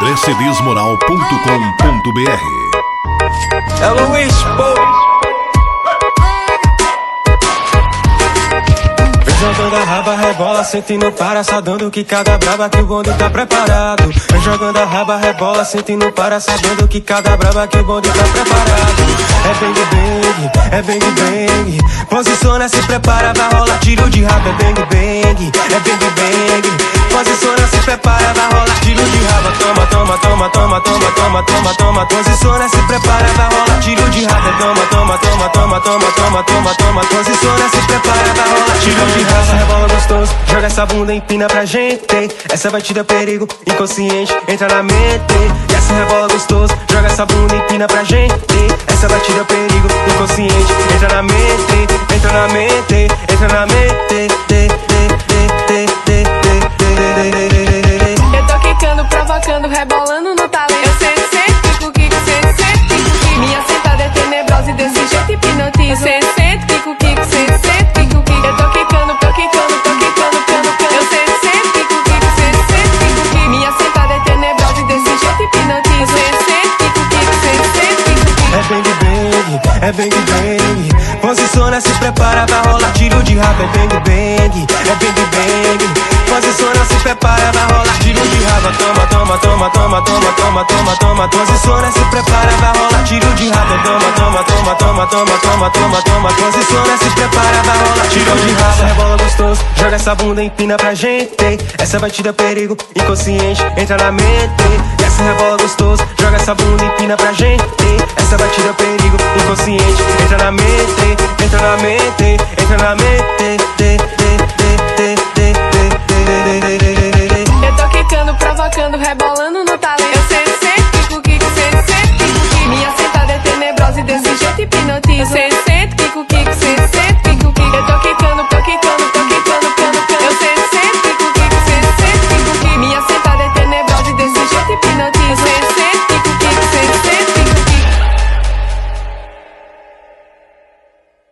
andrecedesmoral.com.br É o Luiz. Vem jogando a raba, rebola, sentindo para, sabendo que cada braba que o bonde tá preparado. Vem jogando a raba, rebola, sentindo para, sabendo que cada braba que o bonde tá preparado. É bang bang, é bang bang. Posiciona, se prepara, vai rolar tiro de rabo. É bang bang, é bang bang. Posiciona, se prepara, vai rolar toma, toma, toma, toma, toma, toma. Posiciona, se prepara, vai rolar tiro de rabo. Toma, toma, toma, toma, toma, toma, toma, toma. Posiciona, se prepara, vai rolar tiro de rabo. Rebola gostoso, joga essa bunda, empina pra gente. Essa batida é perigo, inconsciente, entra na mente. E essa rebola gostoso, joga essa bunda, empina pra gente. Essa batida é perigo, inconsciente, entra na mente, entra na mente, entra na mente. Eu tô quicando, rebolando é bang bang. Posiciona, se prepara, vai rolar tiro de rabo. É bang bang, é bang bang. Posiciona, se prepara, vai rolar tiro de rabo. Toma, toma, toma, toma, toma, toma, toma, toma. Posiciona, se prepara, vai rolar tiro de rabo. Toma, toma, toma, toma, toma, toma, toma, toma. Posiciona, se prepara, vai rolar tiro de rabo. Rebola gostoso, joga essa bunda, empina pra gente. Essa batida é perigo, inconsciente, entra na mente. E essa rebola gostoso, joga essa bunda, empina pra gente. Eu